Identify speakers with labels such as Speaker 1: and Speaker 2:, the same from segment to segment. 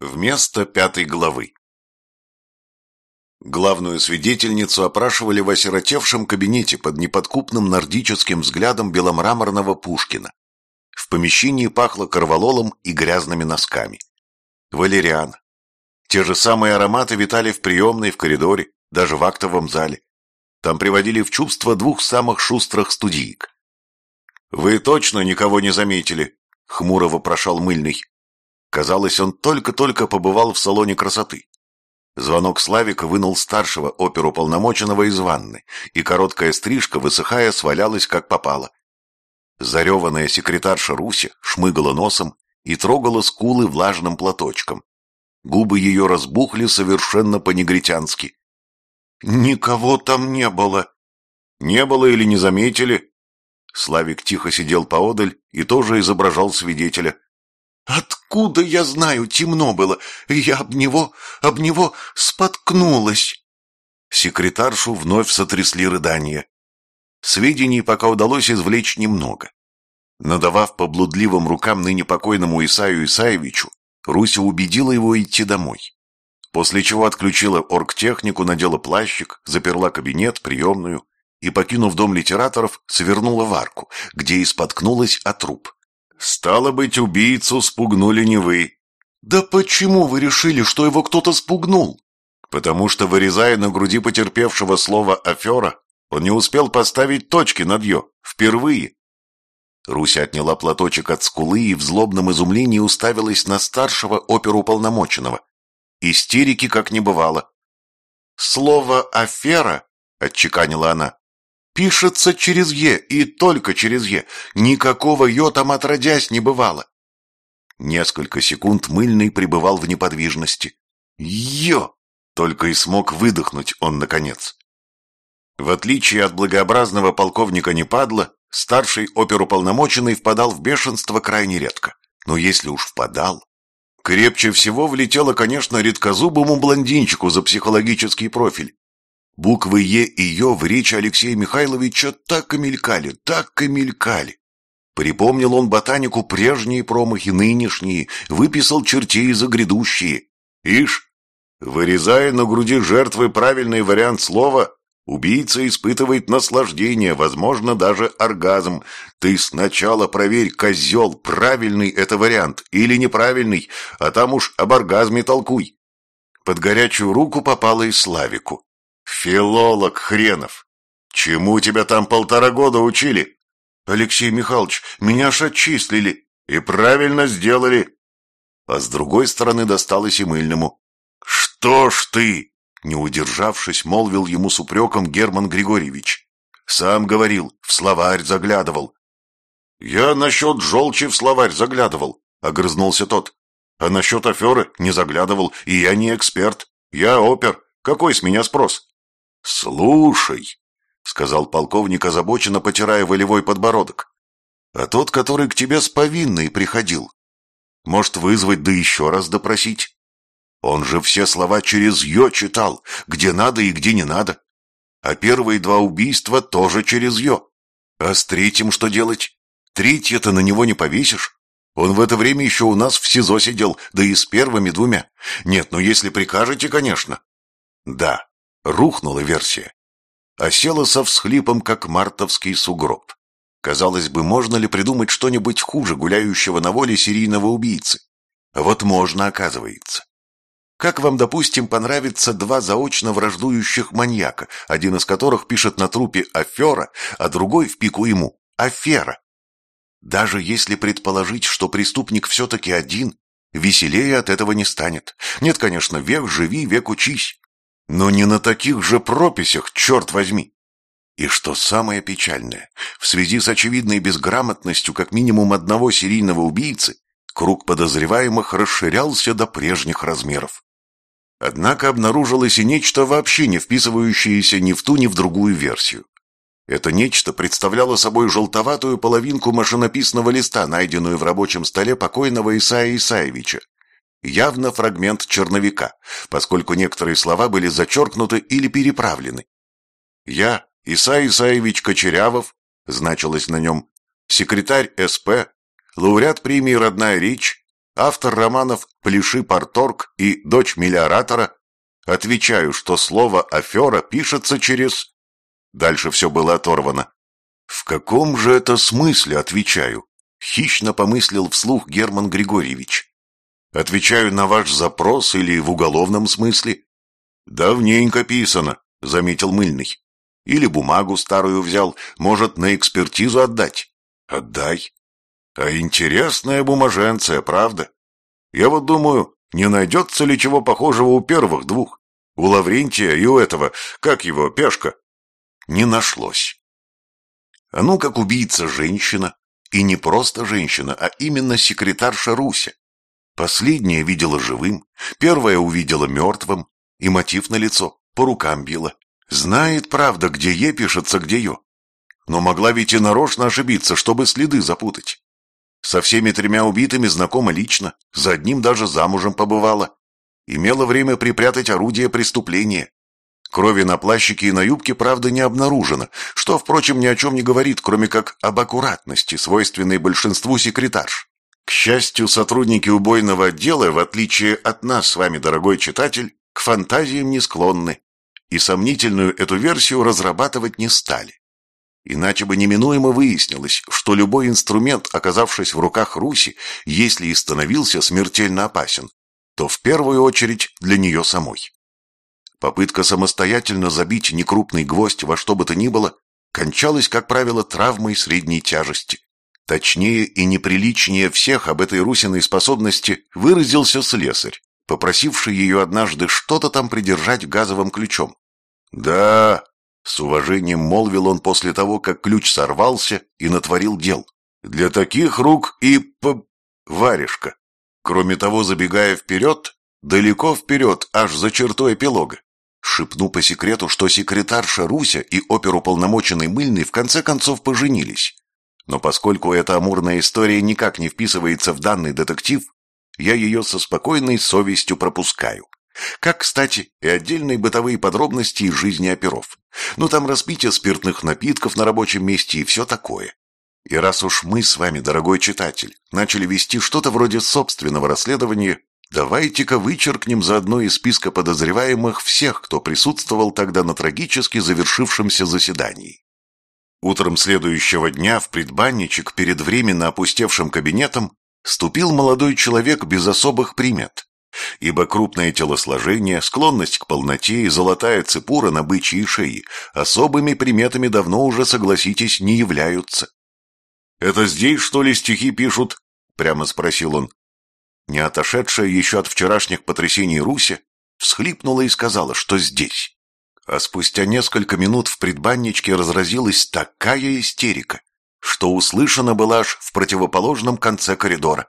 Speaker 1: Вместо пятой главы. Главную свидетельницу опрашивали в осиротевшем кабинете под неподкупным нордическим взглядом беломраморного Пушкина. В помещении пахло корвалолом и грязными носками. Валериан. Те же самые ароматы витали в приемной, в коридоре, даже в актовом зале. Там приводили в чувство двух самых шустрых студиек. «Вы точно никого не заметили?» — хмуро вопрошал Мыльный. Казалось, он только-только побывал в салоне красоты. Звонок Славика вынул старшего оперу полномоченного из ванны, и короткая стрижка, высыхая, свалялась как попало. Зареванная секретарша Руся шмыгала носом и трогала скулы влажным платочком. Губы ее разбухли совершенно по-негритянски. «Никого там не было!» «Не было или не заметили?» Славик тихо сидел поодаль и тоже изображал свидетеля. «Откуда я знаю, темно было? Я об него, об него споткнулась!» Секретаршу вновь сотрясли рыдания. Сведений пока удалось извлечь немного. Надавав по блудливым рукам ныне покойному Исаю Исаевичу, Руся убедила его идти домой. После чего отключила оргтехнику, надела плащик, заперла кабинет, приемную и, покинув дом литераторов, свернула в арку, где и споткнулась о труп. «Стало быть, убийцу спугнули не вы». «Да почему вы решили, что его кто-то спугнул?» «Потому что, вырезая на груди потерпевшего слово «афера», он не успел поставить точки над «ё» впервые». Руся отняла платочек от скулы и в злобном изумлении уставилась на старшего оперуполномоченного. Истерики как не бывало. «Слово «афера», — отчеканила она, Пишется через «е» и только через «е». Никакого «ё» там отродясь не бывало. Несколько секунд Мыльный пребывал в неподвижности. «Ё!» — только и смог выдохнуть он наконец. В отличие от благообразного полковника Непадла, старший оперуполномоченный впадал в бешенство крайне редко. Но если уж впадал... Крепче всего влетело, конечно, редкозубому блондинчику за психологический профиль, Буквы «Е» и «Ё» в речи Алексея Михайловича так и мелькали, так и мелькали. Припомнил он ботанику прежние промахи, нынешние, выписал чертей за грядущие. Ишь, вырезая на груди жертвы правильный вариант слова, убийца испытывает наслаждение, возможно, даже оргазм. Ты сначала проверь, козел, правильный это вариант или неправильный, а там уж об оргазме толкуй. Под горячую руку попало и Славику. «Филолог хренов! Чему тебя там полтора года учили?» «Алексей Михайлович, меня ж отчислили!» «И правильно сделали!» А с другой стороны досталось и мыльному. «Что ж ты?» Не удержавшись, молвил ему с упреком Герман Григорьевич. «Сам говорил, в словарь заглядывал». «Я насчет желчи в словарь заглядывал», — огрызнулся тот. «А насчет аферы не заглядывал, и я не эксперт. Я опер. Какой с меня спрос?» «Слушай», — сказал полковник, озабоченно потирая волевой подбородок, «а тот, который к тебе с повинной приходил, может вызвать да еще раз допросить? Он же все слова через «ё» читал, где надо и где не надо. А первые два убийства тоже через «ё». А с третьим что делать? Третье-то на него не повесишь. Он в это время еще у нас в СИЗО сидел, да и с первыми двумя. Нет, ну если прикажете, конечно. Да, Рухнула версия. Осела со всхлипом, как мартовский сугроб. Казалось бы, можно ли придумать что-нибудь хуже гуляющего на воле серийного убийцы? Вот можно, оказывается. Как вам, допустим, понравится два заочно враждующих маньяка, один из которых пишет на трупе «афера», а другой в пику ему «афера»? Даже если предположить, что преступник все-таки один, веселее от этого не станет. Нет, конечно, век живи, век учись. Но не на таких же прописях, черт возьми. И что самое печальное, в связи с очевидной безграмотностью как минимум одного серийного убийцы, круг подозреваемых расширялся до прежних размеров. Однако обнаружилось и нечто вообще не вписывающееся ни в ту, ни в другую версию. Это нечто представляло собой желтоватую половинку машинописного листа, найденную в рабочем столе покойного Исаия Исаевича, явно фрагмент черновика, поскольку некоторые слова были зачеркнуты или переправлены. Я, Исай Исаевич Кочерявов, значилось на нем, секретарь СП, лауреат премии «Родная речь», автор романов «Пляши Порторг» и «Дочь миллиоратора», отвечаю, что слово «афера» пишется через... Дальше все было оторвано. В каком же это смысле, отвечаю? Хищно помыслил вслух Герман Григорьевич. Отвечаю на ваш запрос или в уголовном смысле? Давненько писано, заметил Мыльный. Или бумагу старую взял, может, на экспертизу отдать? Отдай. А интересная бумаженция, правда? Я вот думаю, не найдется ли чего похожего у первых двух? У Лаврентия и у этого, как его, Пешка? Не нашлось. А ну как убийца женщина, и не просто женщина, а именно секретарша Руся. Последняя видела живым, первая увидела мертвым, и мотив на лицо, по рукам била. Знает, правда, где Е пишется, где Ё. Но могла ведь и нарочно ошибиться, чтобы следы запутать. Со всеми тремя убитыми знакома лично, за одним даже замужем побывала. Имела время припрятать орудие преступления. Крови на плащике и на юбке, правда, не обнаружено, что, впрочем, ни о чем не говорит, кроме как об аккуратности, свойственной большинству секретарш. К счастью, сотрудники убойного отдела, в отличие от нас с вами, дорогой читатель, к фантазиям не склонны, и сомнительную эту версию разрабатывать не стали. Иначе бы неминуемо выяснилось, что любой инструмент, оказавшись в руках Руси, если и становился смертельно опасен, то в первую очередь для нее самой. Попытка самостоятельно забить некрупный гвоздь во что бы то ни было кончалась, как правило, травмой средней тяжести. Точнее и неприличнее всех об этой Русиной способности выразился слесарь, попросивший ее однажды что-то там придержать газовым ключом. «Да, с уважением молвил он после того, как ключ сорвался и натворил дел. «Для таких рук и по... варежка. Кроме того, забегая вперед, далеко вперед, аж за чертой эпилога. Шепну по секрету, что секретарша Руся и оперуполномоченный Мыльный в конце концов поженились. Но поскольку эта амурная история никак не вписывается в данный детектив, я ее со спокойной совестью пропускаю. Как, кстати, и отдельные бытовые подробности из жизни оперов. Ну, там распитие спиртных напитков на рабочем месте и все такое. И раз уж мы с вами, дорогой читатель, начали вести что-то вроде собственного расследования, давайте-ка вычеркнем заодно из списка подозреваемых всех, кто присутствовал тогда на трагически завершившемся заседании. Утром следующего дня в предбанничек перед временно опустевшим кабинетом ступил молодой человек без особых примет ибо крупное телосложение, склонность к полноте и золотая цепура на бычьей шее особыми приметами давно уже, согласитесь, не являются. «Это здесь, что ли, стихи пишут?» — прямо спросил он. Не отошедшая еще от вчерашних потрясений Руся всхлипнула и сказала, что здесь. А спустя несколько минут в предбанничке разразилась такая истерика, что услышана была аж в противоположном конце коридора.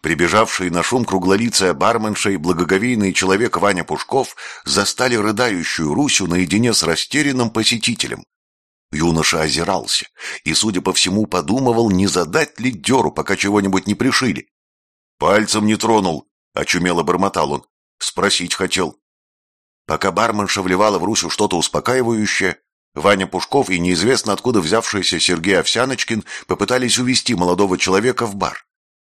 Speaker 1: Прибежавший на шум круглолицая барменша и благоговейный человек Ваня Пушков застали рыдающую Русю наедине с растерянным посетителем. Юноша озирался и, судя по всему, подумывал, не задать ли дёру, пока чего-нибудь не пришили. «Пальцем не тронул», — очумело бормотал он. «Спросить хотел». Пока барменша вливала в Русю что-то успокаивающее, Ваня Пушков и неизвестно откуда взявшийся Сергей Овсяночкин попытались увести молодого человека в бар.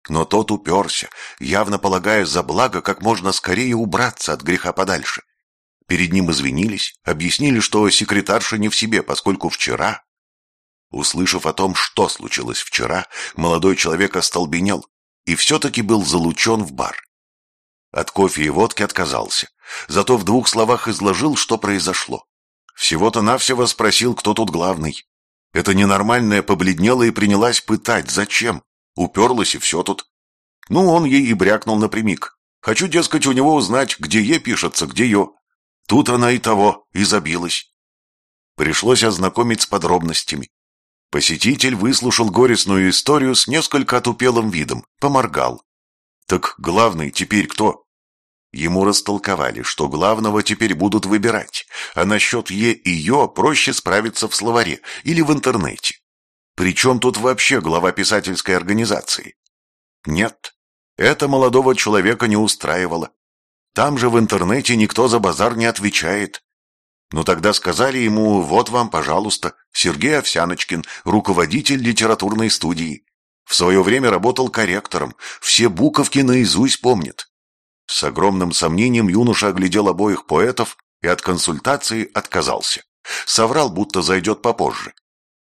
Speaker 1: Но тот уперся, явно полагая за благо как можно скорее убраться от греха подальше. Перед ним извинились, объяснили, что секретарша не в себе, поскольку вчера... Услышав о том, что случилось вчера, молодой человек остолбенел и все-таки был залучен в бар. От кофе и водки отказался, зато в двух словах изложил, что произошло. Всего-то навсего спросил, кто тут главный. Это ненормальная побледнела и принялась пытать. Зачем? Уперлась и все тут. Ну, он ей и брякнул напрямик. Хочу, дескать, у него узнать, где Е пишется, где Ё. Тут она и того, и забилась. Пришлось ознакомить с подробностями. Посетитель выслушал горестную историю с несколько отупелым видом, поморгал. Так главный теперь кто? Ему растолковали, что главного теперь будут выбирать, а насчет Е и Ё проще справиться в словаре или в интернете. Причем тут вообще глава писательской организации? Нет, это молодого человека не устраивало. Там же в интернете никто за базар не отвечает. Но тогда сказали ему, вот вам, пожалуйста, Сергей Овсяночкин, руководитель литературной студии. В свое время работал корректором, все буковки наизусть помнит. С огромным сомнением юноша оглядел обоих поэтов и от консультации отказался. Соврал, будто зайдет попозже.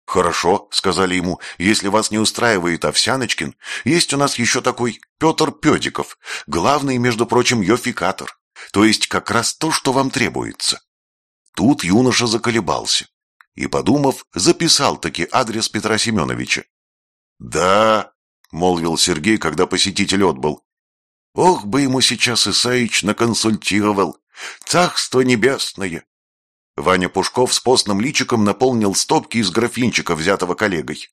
Speaker 1: «Хорошо», — сказали ему, — «если вас не устраивает Овсяночкин, есть у нас еще такой Петр Педиков, главный, между прочим, йофикатор, то есть как раз то, что вам требуется». Тут юноша заколебался и, подумав, записал таки адрес Петра Семеновича. «Да», — молвил Сергей, когда посетитель отбыл, — «ох бы ему сейчас Исаич наконсультировал, царство небесное, Ваня Пушков с постным личиком наполнил стопки из графинчика, взятого коллегой.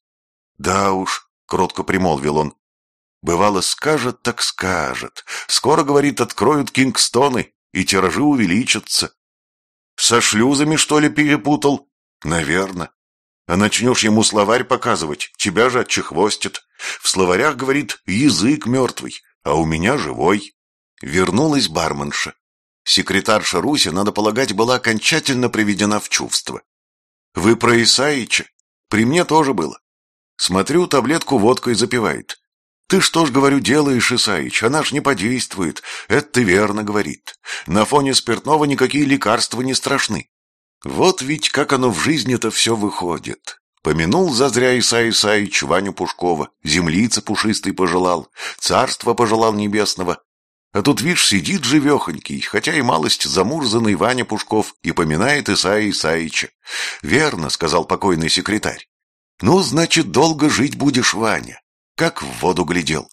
Speaker 1: «Да уж», — кротко примолвил он, — «бывало, скажет, так скажет. Скоро, говорит, откроют Кингстоны, и тиражи увеличатся». «Со шлюзами, что ли, перепутал?» «Наверно. А начнешь ему словарь показывать, тебя же отчехвостит. В словарях, говорит, язык мертвый, а у меня живой». Вернулась барменша. Секретарша Руси, надо полагать, была окончательно приведена в чувство. «Вы про Исаича? При мне тоже было. Смотрю, таблетку водкой запивает. Ты что ж, говорю, делаешь, Исаич, она ж не подействует. Это ты верно, говорит. На фоне спиртного никакие лекарства не страшны. Вот ведь как оно в жизни-то все выходит. Помянул зазря Иса Исаич Ваню Пушкова, землица пушистый пожелал, царство пожелал небесного, а тут, видишь, сидит живехонький, хотя и малость замурзанный Ваня Пушков, и поминает Исаия Исаича. «Верно», — сказал покойный секретарь. «Ну, значит, долго жить будешь, Ваня». Как в воду глядел.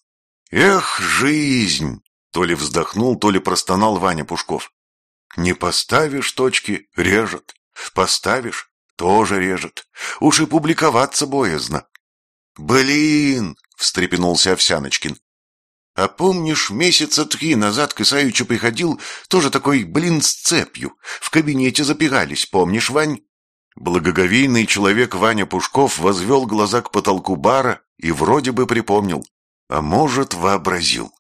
Speaker 1: «Эх, жизнь!» — то ли вздохнул, то ли простонал Ваня Пушков. «Не поставишь точки — режет. Поставишь — тоже режет. Уж и публиковаться боязно». «Блин!» — встрепенулся Овсяночкин. А помнишь, месяца три назад к Исаевичу приходил тоже такой блин с цепью. В кабинете запирались, помнишь, Вань? Благоговейный человек Ваня Пушков возвел глаза к потолку бара и вроде бы припомнил, а может, вообразил.